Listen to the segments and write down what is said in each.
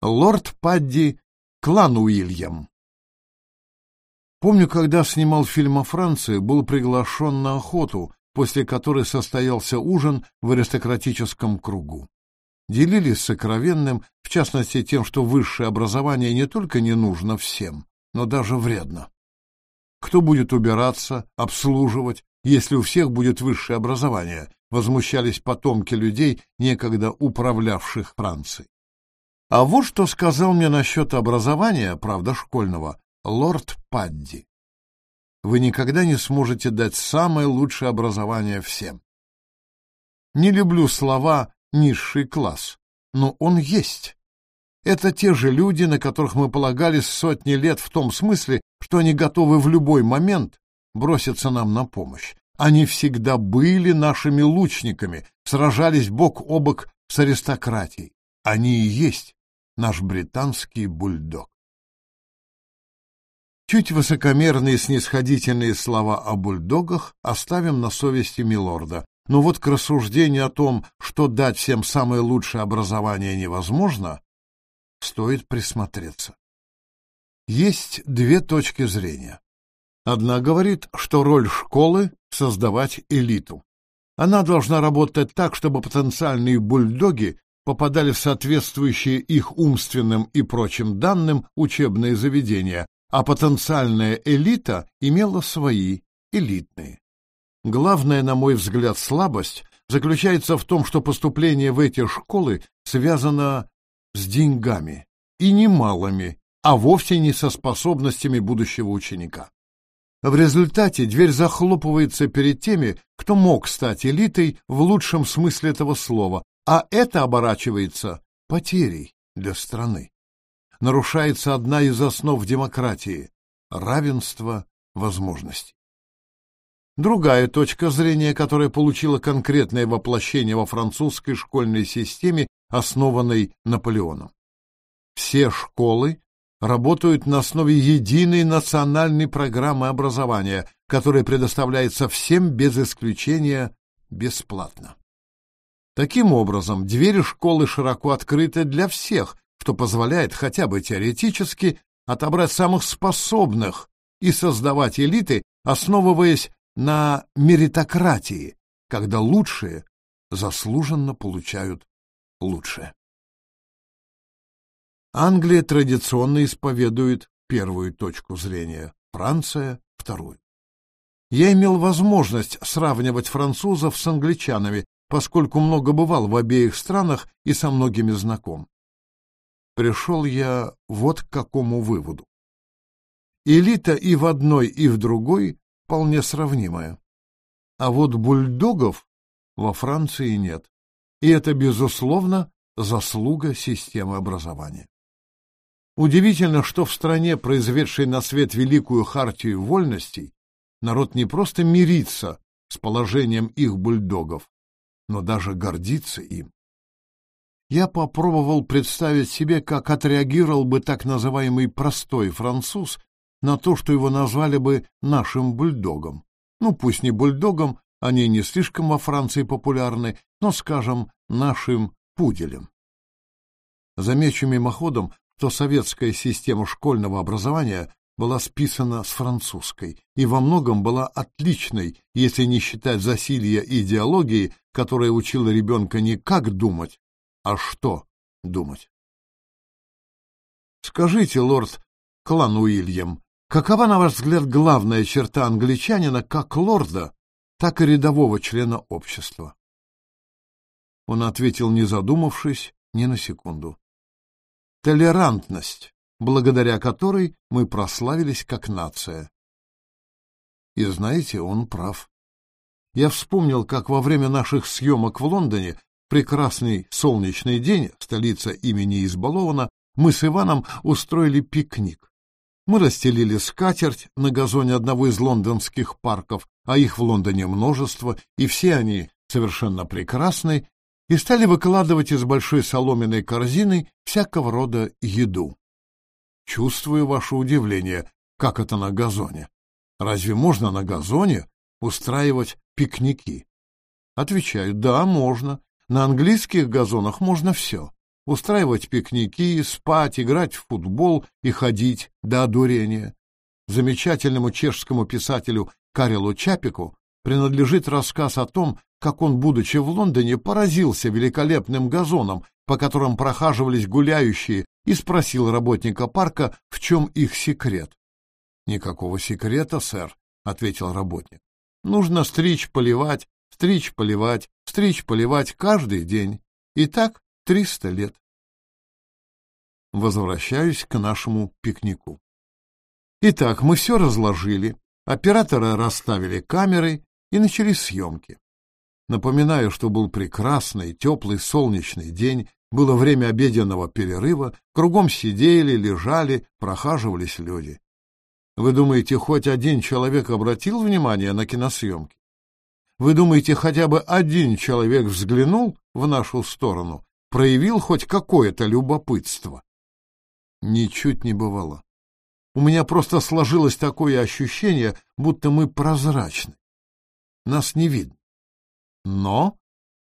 Лорд Падди Клан Уильям Помню, когда снимал фильм о Франции, был приглашен на охоту, после которой состоялся ужин в аристократическом кругу. Делились сокровенным, в частности тем, что высшее образование не только не нужно всем, но даже вредно. Кто будет убираться, обслуживать, если у всех будет высшее образование, возмущались потомки людей, некогда управлявших Францией. А вот что сказал мне насчет образования, правда, школьного, лорд Падди. Вы никогда не сможете дать самое лучшее образование всем. Не люблю слова «низший класс», но он есть. Это те же люди, на которых мы полагались сотни лет в том смысле, что они готовы в любой момент броситься нам на помощь. Они всегда были нашими лучниками, сражались бок о бок с аристократией. Они и есть наш британский бульдог. Чуть высокомерные снисходительные слова о бульдогах оставим на совести милорда. Но вот к рассуждению о том, что дать всем самое лучшее образование невозможно, стоит присмотреться. Есть две точки зрения. Одна говорит, что роль школы — создавать элиту. Она должна работать так, чтобы потенциальные бульдоги попадали в соответствующие их умственным и прочим данным учебные заведения, а потенциальная элита имела свои, элитные. Главная, на мой взгляд, слабость заключается в том, что поступление в эти школы связано с деньгами, и немалыми, а вовсе не со способностями будущего ученика. В результате дверь захлопывается перед теми, кто мог стать элитой в лучшем смысле этого слова, а это оборачивается потерей для страны нарушается одна из основ демократии — равенство возможностей. Другая точка зрения, которая получила конкретное воплощение во французской школьной системе, основанной Наполеоном. Все школы работают на основе единой национальной программы образования, которая предоставляется всем без исключения бесплатно. Таким образом, двери школы широко открыты для всех, что позволяет хотя бы теоретически отобрать самых способных и создавать элиты, основываясь на меритократии, когда лучшие заслуженно получают лучшее. Англия традиционно исповедует первую точку зрения, Франция — вторую. Я имел возможность сравнивать французов с англичанами, поскольку много бывал в обеих странах и со многими знаком пришел я вот к какому выводу. Элита и в одной, и в другой вполне сравнимая. А вот бульдогов во Франции нет. И это, безусловно, заслуга системы образования. Удивительно, что в стране, произведшей на свет великую хартию вольностей, народ не просто мирится с положением их бульдогов, но даже гордится им я попробовал представить себе, как отреагировал бы так называемый простой француз на то, что его назвали бы нашим бульдогом. Ну, пусть не бульдогом, они не слишком во Франции популярны, но, скажем, нашим пуделем. Замечу мимоходом, что советская система школьного образования была списана с французской и во многом была отличной, если не считать засилья идеологии, которая учила ребенка не как думать, а что думать? Скажите, лорд Клан Уильям, какова, на ваш взгляд, главная черта англичанина как лорда, так и рядового члена общества? Он ответил, не задумавшись ни на секунду. Толерантность, благодаря которой мы прославились как нация. И знаете, он прав. Я вспомнил, как во время наших съемок в Лондоне прекрасный солнечный день, столица имени избалована, мы с Иваном устроили пикник. Мы расстелили скатерть на газоне одного из лондонских парков, а их в Лондоне множество, и все они совершенно прекрасны, и стали выкладывать из большой соломенной корзины всякого рода еду. Чувствую ваше удивление, как это на газоне. Разве можно на газоне устраивать пикники? Отвечаю, да, можно. На английских газонах можно все. устраивать пикники, спать, играть в футбол и ходить до одурения. Замечательному чешскому писателю Карелу Чапику принадлежит рассказ о том, как он, будучи в Лондоне, поразился великолепным газоном, по которым прохаживались гуляющие, и спросил работника парка, в чем их секрет. «Никакого секрета, сэр», — ответил работник. «Нужно стричь, поливать, стричь, поливать, стричь, поливать каждый день. И так триста лет». Возвращаюсь к нашему пикнику. Итак, мы все разложили, операторы расставили камеры и начались съемки. Напоминаю, что был прекрасный, теплый, солнечный день, было время обеденного перерыва, кругом сидели, лежали, прохаживались люди. Вы думаете, хоть один человек обратил внимание на киносъемки? Вы думаете, хотя бы один человек взглянул в нашу сторону, проявил хоть какое-то любопытство? Ничуть не бывало. У меня просто сложилось такое ощущение, будто мы прозрачны. Нас не видно. Но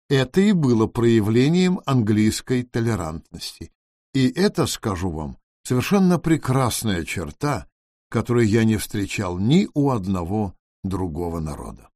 это и было проявлением английской толерантности. И это, скажу вам, совершенно прекрасная черта, которую я не встречал ни у одного другого народа.